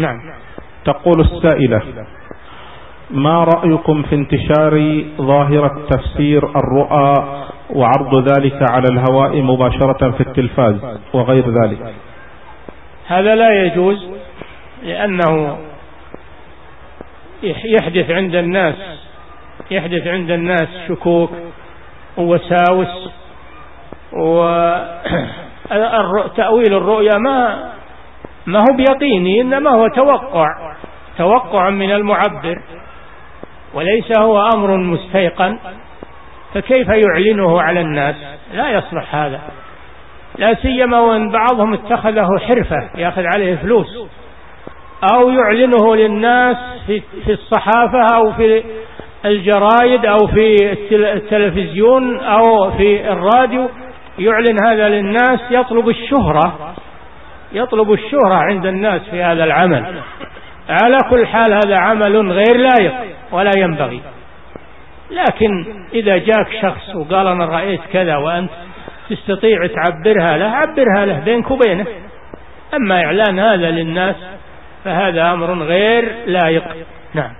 نعم. تقول السائلة ما رأيكم في انتشار ظاهرة تفسير الرؤى وعرض ذلك على الهواء مباشرة في التلفاز وغير ذلك؟ هذا لا يجوز لأنه يحدث عند الناس يحدث عند الناس شكوك ووساوس وتأويل الرؤيا ما ما هو بيقيني إنما هو توقع توقع من المعبر وليس هو أمر مستيقن فكيف يعلنه على الناس؟ لا يصلح هذا. لا سيما وإن بعضهم اتخذه حرفة يأخذ عليه فلوس أو يعلنه للناس في, الصحافة أو في الجرايد أو في التلفزيون أو في الراديو يعلن هذا للناس يطلب الشهرة يطلب الشهرة عند الناس في هذا العمل. على كل حال هذا عمل غير لائق ولا ينبغي. لكن إذا جاك شخص وقال أنا رأيت كذا وأنت تستطيع تعبرها له عبرها له بينك وبينه. أما إعلان هذا للناس فهذا أمر غير لائق. نعم.